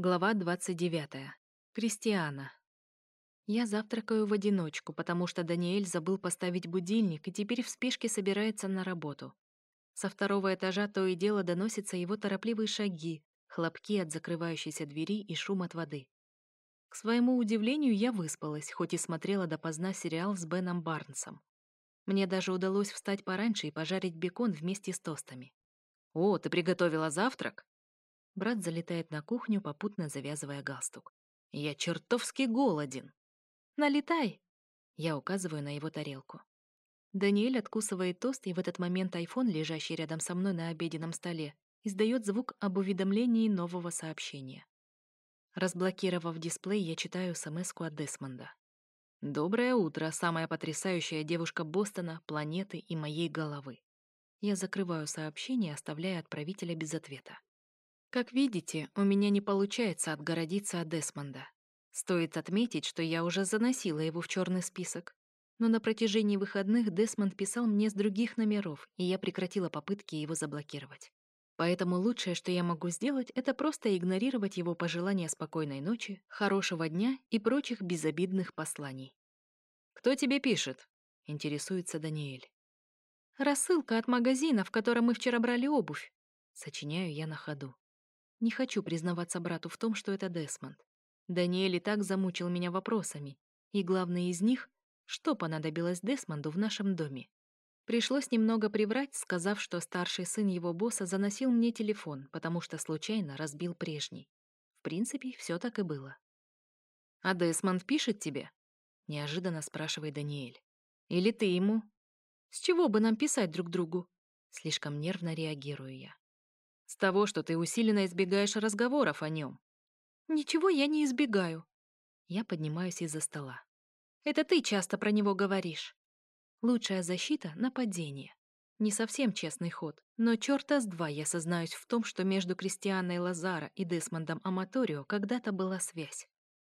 Глава 29. Кристиана. Я завтракаю в одиночку, потому что Даниэль забыл поставить будильник и теперь в спешке собирается на работу. Со второго этажа то и дело доносятся его торопливые шаги, хлопки от закрывающейся двери и шум от воды. К своему удивлению, я выспалась, хоть и смотрела допоздна сериал с Беном Барнсом. Мне даже удалось встать пораньше и пожарить бекон вместе с тостами. «О, ты приготовила завтрак?» Брат залетает на кухню, попутно завязывая галстук. «Я чертовски голоден!» «Налетай!» Я указываю на его тарелку. Даниэль откусывает тост, и в этот момент айфон, лежащий рядом со мной на обеденном столе, издает звук об уведомлении нового сообщения. Разблокировав дисплей, я читаю смс от Десмонда. «Доброе утро, самая потрясающая девушка Бостона, планеты и моей головы». Я закрываю сообщение, оставляя отправителя без ответа. Как видите, у меня не получается отгородиться от Десмонда. Стоит отметить, что я уже заносила его в черный список. Но на протяжении выходных Десмонд писал мне с других номеров, и я прекратила попытки его заблокировать. Поэтому лучшее, что я могу сделать, это просто игнорировать его пожелания спокойной ночи, хорошего дня и прочих безобидных посланий. «Кто тебе пишет?» — интересуется Даниэль. «Рассылка от магазина, в котором мы вчера брали обувь», — сочиняю я на ходу. Не хочу признаваться брату в том, что это Десмонд. Даниэль и так замучил меня вопросами, и главный из них — что понадобилось Десмонду в нашем доме. Пришлось немного приврать, сказав, что старший сын его босса заносил мне телефон, потому что случайно разбил прежний. В принципе, все так и было. «А Десмонд пишет тебе?» — неожиданно спрашивает Даниэль. «Или ты ему?» «С чего бы нам писать друг другу?» Слишком нервно реагирую я. С того, что ты усиленно избегаешь разговоров о нем. Ничего я не избегаю. Я поднимаюсь из-за стола. Это ты часто про него говоришь. Лучшая защита — нападение. Не совсем честный ход, но черта с два я сознаюсь в том, что между Кристианой Лазара и Десмондом Аматорио когда-то была связь.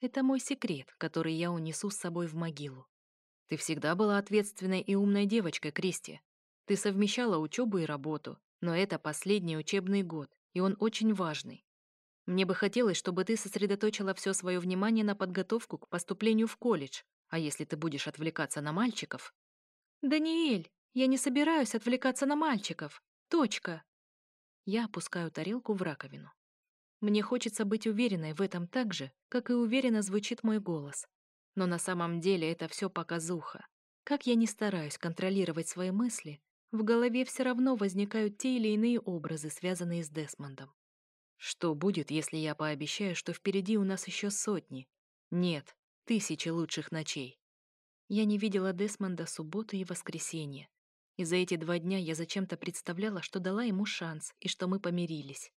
Это мой секрет, который я унесу с собой в могилу. Ты всегда была ответственной и умной девочкой, Кристи. Ты совмещала учебу и работу, но это последний учебный год, и он очень важный. Мне бы хотелось, чтобы ты сосредоточила все свое внимание на подготовку к поступлению в колледж, а если ты будешь отвлекаться на мальчиков... «Даниэль, я не собираюсь отвлекаться на мальчиков. Точка!» Я опускаю тарелку в раковину. Мне хочется быть уверенной в этом так же, как и уверенно звучит мой голос. Но на самом деле это все показуха. Как я не стараюсь контролировать свои мысли, в голове все равно возникают те или иные образы, связанные с Десмондом. Что будет, если я пообещаю, что впереди у нас еще сотни? Нет, тысячи лучших ночей. Я не видела Десмонда субботу и воскресенье. И за эти два дня я зачем-то представляла, что дала ему шанс и что мы помирились.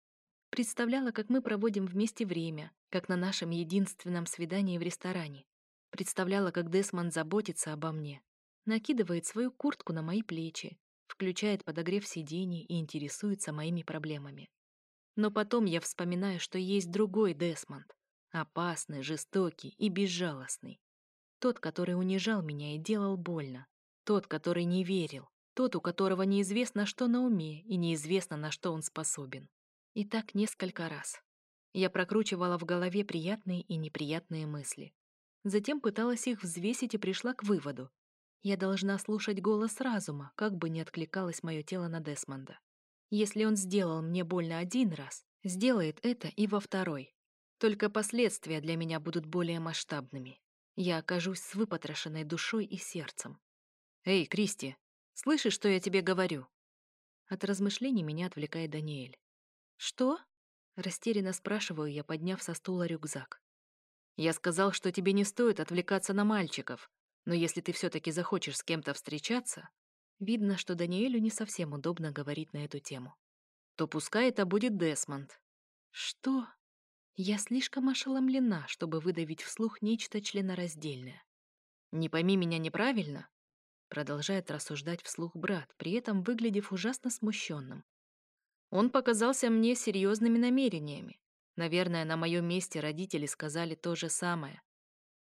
Представляла, как мы проводим вместе время, как на нашем единственном свидании в ресторане. Представляла, как Десмонд заботится обо мне, накидывает свою куртку на мои плечи, включает подогрев сидений и интересуется моими проблемами. Но потом я вспоминаю, что есть другой Десмонд, опасный, жестокий и безжалостный. Тот, который унижал меня и делал больно. Тот, который не верил. Тот, у которого неизвестно, что на уме, и неизвестно, на что он способен. И так несколько раз. Я прокручивала в голове приятные и неприятные мысли. Затем пыталась их взвесить и пришла к выводу, я должна слушать голос разума, как бы ни откликалось мое тело на Десмонда. Если он сделал мне больно один раз, сделает это и во второй. Только последствия для меня будут более масштабными. Я окажусь с выпотрошенной душой и сердцем. «Эй, Кристи, слышишь, что я тебе говорю?» От размышлений меня отвлекает Даниэль. «Что?» — растерянно спрашиваю я, подняв со стула рюкзак. «Я сказал, что тебе не стоит отвлекаться на мальчиков. Но если ты все-таки захочешь с кем-то встречаться, видно, что Даниэлю не совсем удобно говорить на эту тему, то пускай это будет Десмонд. Что? Я слишком ошеломлена, чтобы выдавить вслух нечто членораздельное. Не пойми меня неправильно, продолжает рассуждать вслух брат, при этом выглядев ужасно смущенным. Он показался мне серьезными намерениями. Наверное, на моем месте родители сказали то же самое.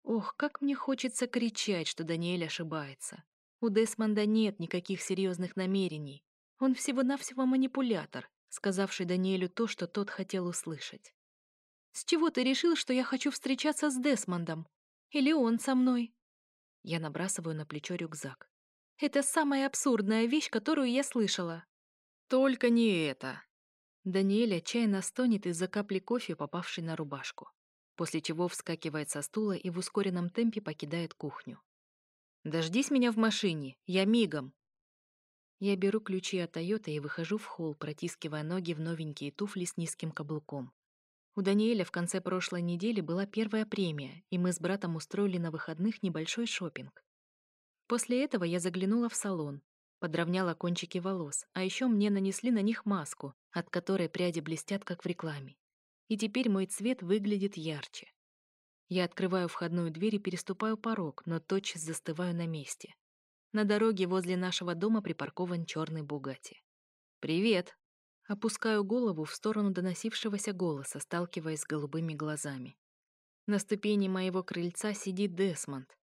Ох, как мне хочется кричать, что Даниэль ошибается. У Десмонда нет никаких серьезных намерений. Он всего-навсего манипулятор, сказавший Даниэлю то, что тот хотел услышать. С чего ты решил, что я хочу встречаться с Десмондом? Или он со мной?» Я набрасываю на плечо рюкзак. «Это самая абсурдная вещь, которую я слышала». «Только не это!» Даниэль отчаянно стонет из-за капли кофе, попавшей на рубашку, после чего вскакивает со стула и в ускоренном темпе покидает кухню. «Дождись меня в машине, я мигом!» Я беру ключи от Тойоты и выхожу в холл, протискивая ноги в новенькие туфли с низким каблуком. У Даниэля в конце прошлой недели была первая премия, и мы с братом устроили на выходных небольшой шопинг. После этого я заглянула в салон, подровняла кончики волос, а еще мне нанесли на них маску, от которой пряди блестят, как в рекламе. И теперь мой цвет выглядит ярче. Я открываю входную дверь и переступаю порог, но тотчас застываю на месте. На дороге возле нашего дома припаркован черный Бугати. «Привет!» Опускаю голову в сторону доносившегося голоса, сталкиваясь с голубыми глазами. На ступени моего крыльца сидит Десмонд.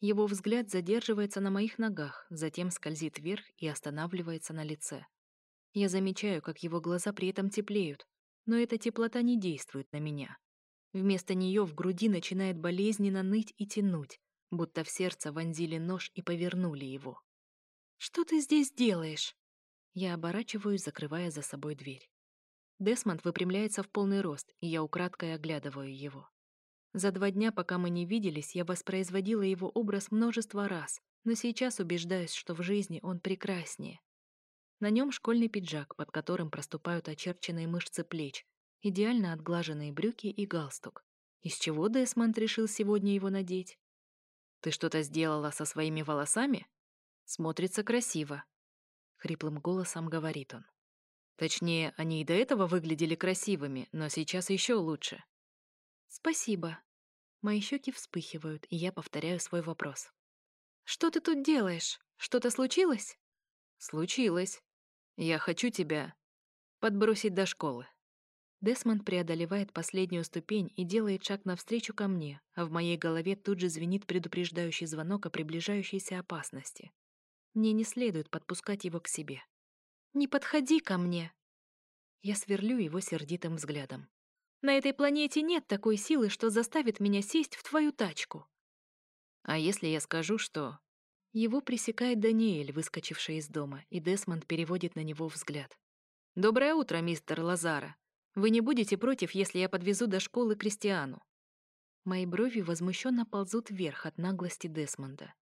Его взгляд задерживается на моих ногах, затем скользит вверх и останавливается на лице. Я замечаю, как его глаза при этом теплеют, но эта теплота не действует на меня. Вместо нее в груди начинает болезненно ныть и тянуть, будто в сердце вонзили нож и повернули его. «Что ты здесь делаешь?» Я оборачиваюсь, закрывая за собой дверь. Десмонд выпрямляется в полный рост, и я украдкой оглядываю его. За два дня, пока мы не виделись, я воспроизводила его образ множество раз, но сейчас убеждаюсь, что в жизни он прекраснее. На нем школьный пиджак, под которым проступают очерченные мышцы плеч, идеально отглаженные брюки и галстук. Из чего Десмонд решил сегодня его надеть? «Ты что-то сделала со своими волосами?» «Смотрится красиво», — хриплым голосом говорит он. Точнее, они и до этого выглядели красивыми, но сейчас еще лучше. «Спасибо». Мои щеки вспыхивают, и я повторяю свой вопрос. «Что ты тут делаешь? Что-то случилось?» «Случилось. Я хочу тебя подбросить до школы. Десмонд преодолевает последнюю ступень и делает шаг навстречу ко мне, а в моей голове тут же звенит предупреждающий звонок о приближающейся опасности. Мне не следует подпускать его к себе. «Не подходи ко мне!» Я сверлю его сердитым взглядом. «На этой планете нет такой силы, что заставит меня сесть в твою тачку». «А если я скажу, что...» Его пресекает Даниэль, выскочивший из дома, и Десмонд переводит на него взгляд. «Доброе утро, мистер Лазара. Вы не будете против, если я подвезу до школы Кристиану?» Мои брови возмущенно ползут вверх от наглости Десмонда.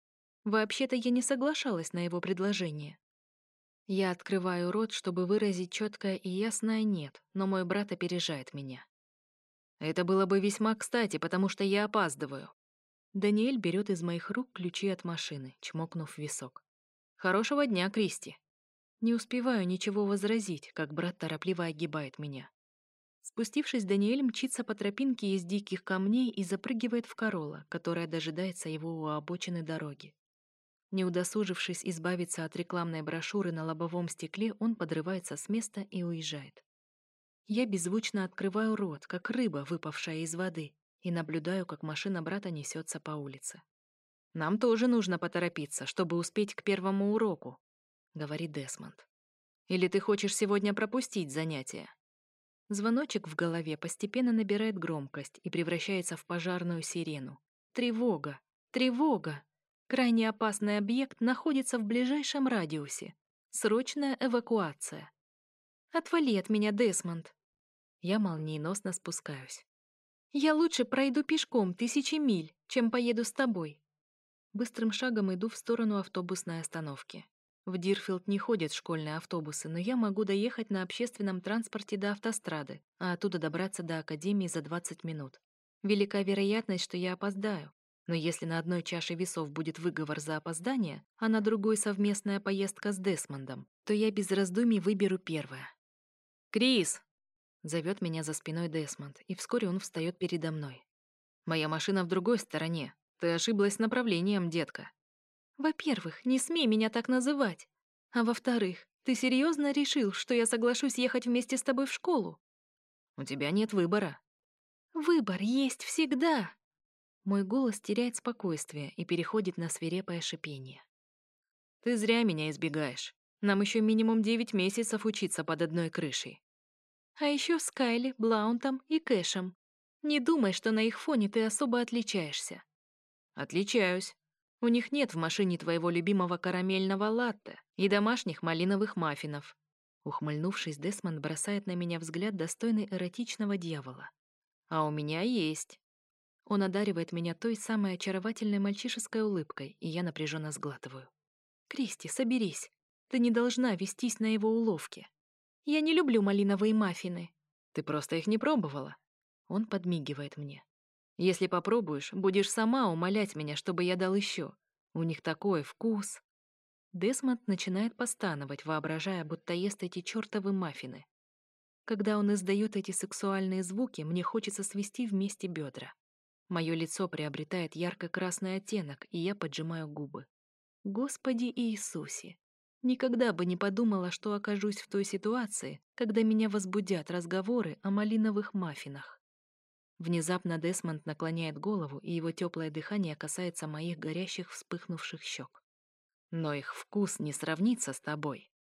Вообще-то я не соглашалась на его предложение. Я открываю рот, чтобы выразить четкое и ясное «нет», но мой брат опережает меня. Это было бы весьма кстати, потому что я опаздываю. Даниэль берет из моих рук ключи от машины, чмокнув висок. «Хорошего дня, Кристи!» Не успеваю ничего возразить, как брат торопливо огибает меня. Спустившись, Даниэль мчится по тропинке из диких камней и запрыгивает в Корола, которая дожидается его у обочины дороги. Не удосужившись избавиться от рекламной брошюры на лобовом стекле, он подрывается с места и уезжает. Я беззвучно открываю рот, как рыба, выпавшая из воды, и наблюдаю, как машина брата несется по улице. «Нам тоже нужно поторопиться, чтобы успеть к первому уроку», говорит Десмонд. Или ты хочешь сегодня пропустить занятия? Звоночек в голове постепенно набирает громкость и превращается в пожарную сирену. Тревога! Тревога! Крайне опасный объект находится в ближайшем радиусе. Срочная эвакуация. Отвали от меня, Десмонд. Я молниеносно спускаюсь. Я лучше пройду пешком тысячи миль, чем поеду с тобой. Быстрым шагом иду в сторону автобусной остановки. В Дирфилд не ходят школьные автобусы, но я могу доехать на общественном транспорте до автострады, а оттуда добраться до академии за 20 минут. Велика вероятность, что я опоздаю. Но если на одной чаше весов будет выговор за опоздание, а на другой совместная поездка с Десмондом, то я без раздумий выберу первое. «Крис!» — зовет меня за спиной Десмонд, и вскоре он встает передо мной. «Моя машина в другой стороне. Ты ошиблась направлением, детка». Во-первых, не смей меня так называть. А во-вторых, ты серьезно решил, что я соглашусь ехать вместе с тобой в школу? У тебя нет выбора. Выбор есть всегда. Мой голос теряет спокойствие и переходит на свирепое шипение. Ты зря меня избегаешь. Нам еще минимум девять месяцев учиться под одной крышей. А еще с Кайли, Блаунтом и Кэшем. Не думай, что на их фоне ты особо отличаешься. Отличаюсь. У них нет в машине твоего любимого карамельного латте и домашних малиновых маффинов. Ухмыльнувшись, Десмонд бросает на меня взгляд, достойный эротичного дьявола. А у меня есть. Он одаривает меня той самой очаровательной мальчишеской улыбкой, и я напряженно сглатываю. «Кристи, соберись. Ты не должна вестись на его уловки. Я не люблю малиновые маффины». «Ты просто их не пробовала». Он подмигивает мне. «Если попробуешь, будешь сама умолять меня, чтобы я дал еще. У них такой вкус». Десмонд начинает постановать, воображая, будто ест эти чертовы маффины. Когда он издает эти сексуальные звуки, мне хочется свести вместе бедра. Мое лицо приобретает ярко-красный оттенок, и я поджимаю губы. Господи Иисусе! Никогда бы не подумала, что окажусь в той ситуации, когда меня возбудят разговоры о малиновых маффинах. Внезапно Десмонд наклоняет голову, и его теплое дыхание касается моих горящих вспыхнувших щек. Но их вкус не сравнится с тобой.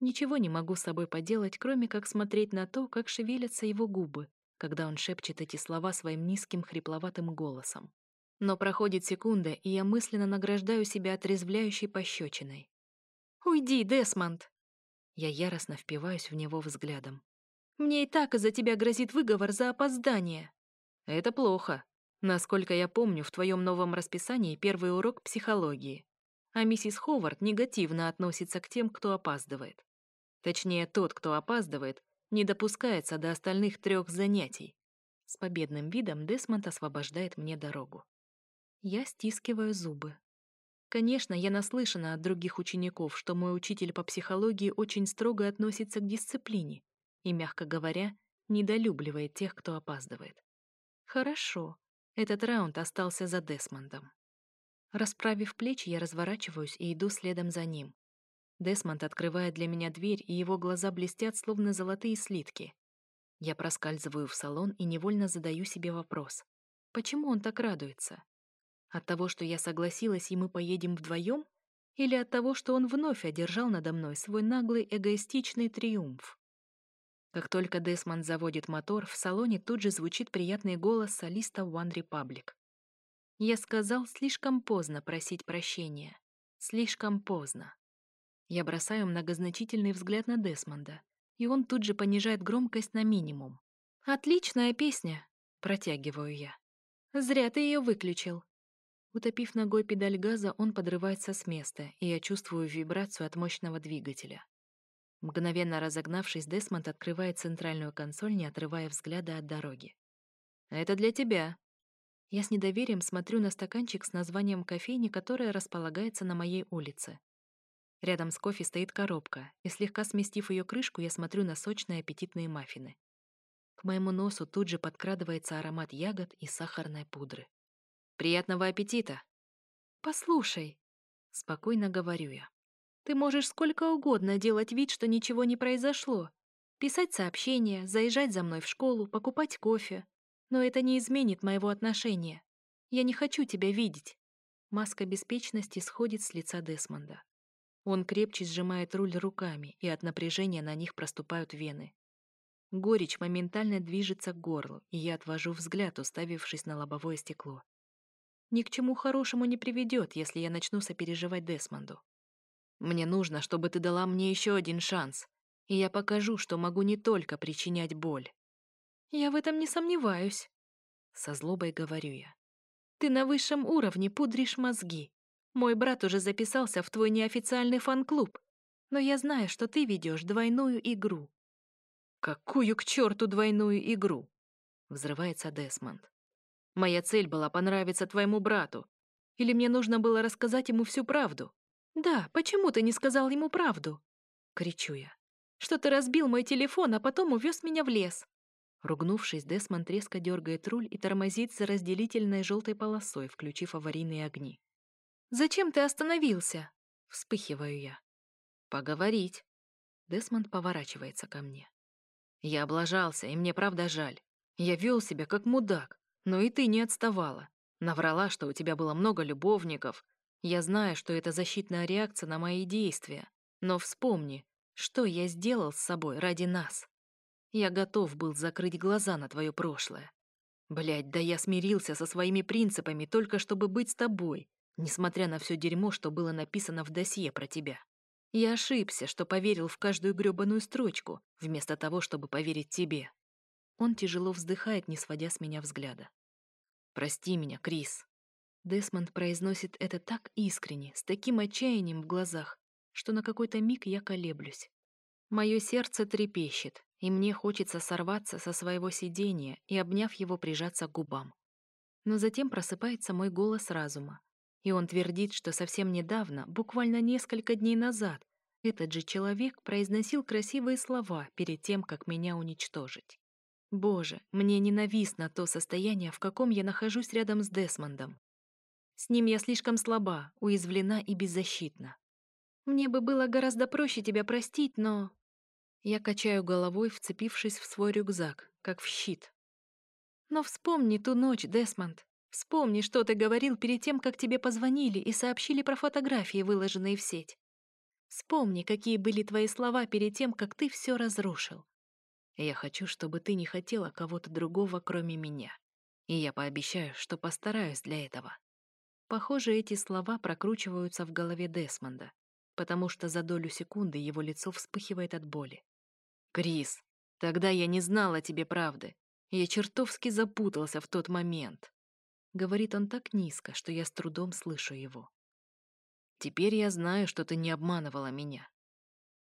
Ничего не могу с собой поделать, кроме как смотреть на то, как шевелятся его губы, когда он шепчет эти слова своим низким хрипловатым голосом. Но проходит секунда, и я мысленно награждаю себя отрезвляющей пощечиной. «Уйди, Десмонд!» Я яростно впиваюсь в него взглядом. «Мне и так из-за тебя грозит выговор за опоздание!» «Это плохо. Насколько я помню, в твоем новом расписании первый урок психологии. А миссис Ховард негативно относится к тем, кто опаздывает. Точнее, тот, кто опаздывает, не допускается до остальных трех занятий. С победным видом Десмонд освобождает мне дорогу. Я стискиваю зубы. Конечно, я наслышана от других учеников, что мой учитель по психологии очень строго относится к дисциплине и, мягко говоря, недолюбливает тех, кто опаздывает. Хорошо, этот раунд остался за Десмондом. Расправив плечи, я разворачиваюсь и иду следом за ним. Десмонд открывает для меня дверь, и его глаза блестят, словно золотые слитки. Я проскальзываю в салон и невольно задаю себе вопрос. Почему он так радуется? От того, что я согласилась, и мы поедем вдвоем? Или от того, что он вновь одержал надо мной свой наглый эгоистичный триумф? Как только Десмонд заводит мотор, в салоне тут же звучит приятный голос солиста One Republic. Я сказал слишком поздно просить прощения. Слишком поздно. Я бросаю многозначительный взгляд на Десмонда, и он тут же понижает громкость на минимум. «Отличная песня!» — протягиваю я. «Зря ты ее выключил». Утопив ногой педаль газа, он подрывается с места, и я чувствую вибрацию от мощного двигателя. Мгновенно разогнавшись, Десмонд открывает центральную консоль, не отрывая взгляда от дороги. «Это для тебя». Я с недоверием смотрю на стаканчик с названием кофейни, которая располагается на моей улице. Рядом с кофе стоит коробка, и слегка сместив ее крышку, я смотрю на сочные аппетитные маффины. К моему носу тут же подкрадывается аромат ягод и сахарной пудры. «Приятного аппетита!» «Послушай», — спокойно говорю я, «ты можешь сколько угодно делать вид, что ничего не произошло. Писать сообщения, заезжать за мной в школу, покупать кофе. Но это не изменит моего отношения. Я не хочу тебя видеть». Маска беспечности сходит с лица Десмонда. Он крепче сжимает руль руками, и от напряжения на них проступают вены. Горечь моментально движется к горлу, и я отвожу взгляд, уставившись на лобовое стекло. Ни к чему хорошему не приведет, если я начну сопереживать Десмонду. Мне нужно, чтобы ты дала мне еще один шанс, и я покажу, что могу не только причинять боль. Я в этом не сомневаюсь. Со злобой говорю я. Ты на высшем уровне пудришь мозги, мой брат уже записался в твой неофициальный фан-клуб, но я знаю, что ты ведешь двойную игру». «Какую к черту двойную игру?» — взрывается Десмонд. «Моя цель была понравиться твоему брату. Или мне нужно было рассказать ему всю правду?» «Да, почему ты не сказал ему правду?» — кричу я. «Что ты разбил мой телефон, а потом увез меня в лес?» Ругнувшись, Десмонд резко дергает руль и тормозит за разделительной желтой полосой, включив аварийные огни. «Зачем ты остановился?» — вспыхиваю я. «Поговорить». Десмонд поворачивается ко мне. «Я облажался, и мне правда жаль. Я вел себя как мудак, но и ты не отставала. Наврала, что у тебя было много любовников. Я знаю, что это защитная реакция на мои действия. Но вспомни, что я сделал с собой ради нас. Я готов был закрыть глаза на твое прошлое. Блядь, да я смирился со своими принципами только чтобы быть с тобой, несмотря на все дерьмо, что было написано в досье про тебя. Я ошибся, что поверил в каждую грёбаную строчку, вместо того, чтобы поверить тебе. Он тяжело вздыхает, не сводя с меня взгляда. «Прости меня, Крис». Десмонд произносит это так искренне, с таким отчаянием в глазах, что на какой-то миг я колеблюсь. Мое сердце трепещет, и мне хочется сорваться со своего сидения и, обняв его, прижаться к губам. Но затем просыпается мой голос разума, и он твердит, что совсем недавно, буквально несколько дней назад, этот же человек произносил красивые слова перед тем, как меня уничтожить. Боже, мне ненавистно то состояние, в каком я нахожусь рядом с Десмондом. С ним я слишком слаба, уязвлена и беззащитна. Мне бы было гораздо проще тебя простить, но... Я качаю головой, вцепившись в свой рюкзак, как в щит. Но вспомни ту ночь, Десмонд. Вспомни, что ты говорил перед тем, как тебе позвонили и сообщили про фотографии, выложенные в сеть. Вспомни, какие были твои слова перед тем, как ты все разрушил. Я хочу, чтобы ты не хотела кого-то другого, кроме меня. И я пообещаю, что постараюсь для этого. Похоже, эти слова прокручиваются в голове Десмонда, потому что за долю секунды его лицо вспыхивает от боли. «Крис, тогда я не знала тебе правды. Я чертовски запутался в тот момент. Говорит он так низко, что я с трудом слышу его. «Теперь я знаю, что ты не обманывала меня».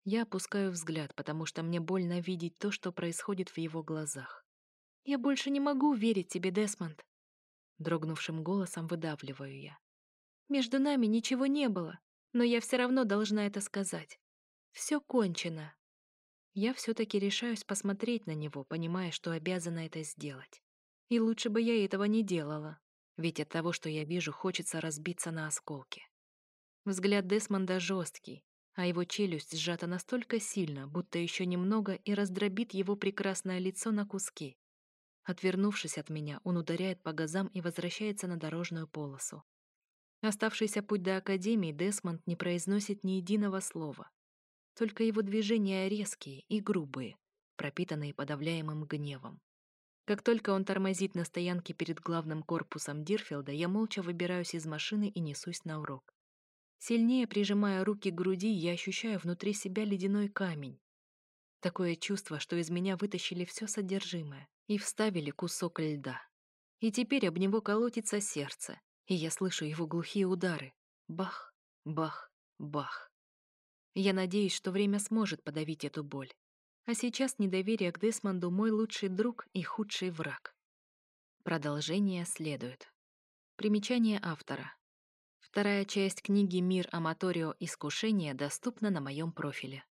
Я опускаю взгляд, потому что мне больно видеть то, что происходит в его глазах. «Я больше не могу верить тебе, Десмонд!» Дрогнувшим голосом выдавливаю я. «Между нами ничего не было, но я все равно должна это сказать. Все кончено». Я все-таки решаюсь посмотреть на него, понимая, что обязана это сделать. И лучше бы я этого не делала, ведь от того, что я вижу, хочется разбиться на осколки. Взгляд Десмонда жесткий, а его челюсть сжата настолько сильно, будто еще немного и раздробит его прекрасное лицо на куски. Отвернувшись от меня, он ударяет по газам и возвращается на дорожную полосу. Оставшийся путь до Академии Десмонд не произносит ни единого слова. Только его движения резкие и грубые, пропитанные подавляемым гневом. Как только он тормозит на стоянке перед главным корпусом Дирфилда, я молча выбираюсь из машины и несусь на урок. Сильнее прижимая руки к груди, я ощущаю внутри себя ледяной камень. Такое чувство, что из меня вытащили все содержимое и вставили кусок льда. И теперь об него колотится сердце, и я слышу его глухие удары. Бах, бах, бах. Я надеюсь, что время сможет подавить эту боль. А сейчас недоверие к Десмонду мой лучший друг и худший враг. Продолжение следует. Примечание автора. Вторая часть книги «Мир Аматорио. Искушение» доступна на моем профиле.